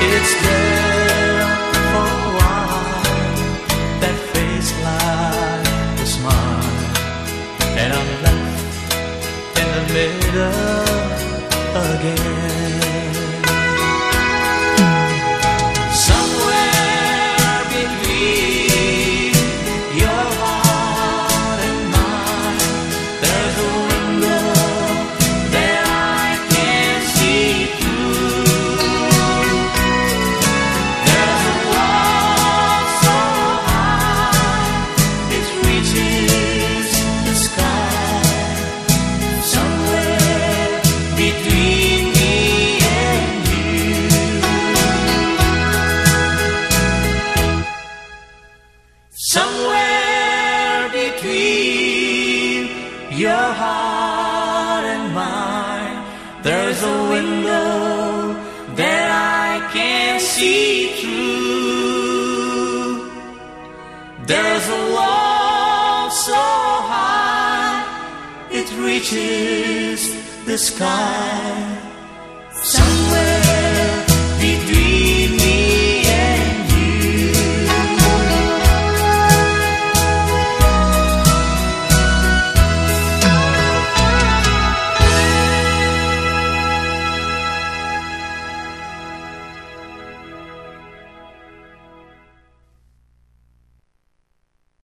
It's there for a while, that face smile, and I'm left in the middle again. Your heart and mine, there's a window that I can see through. There's a wall so high it reaches the sky.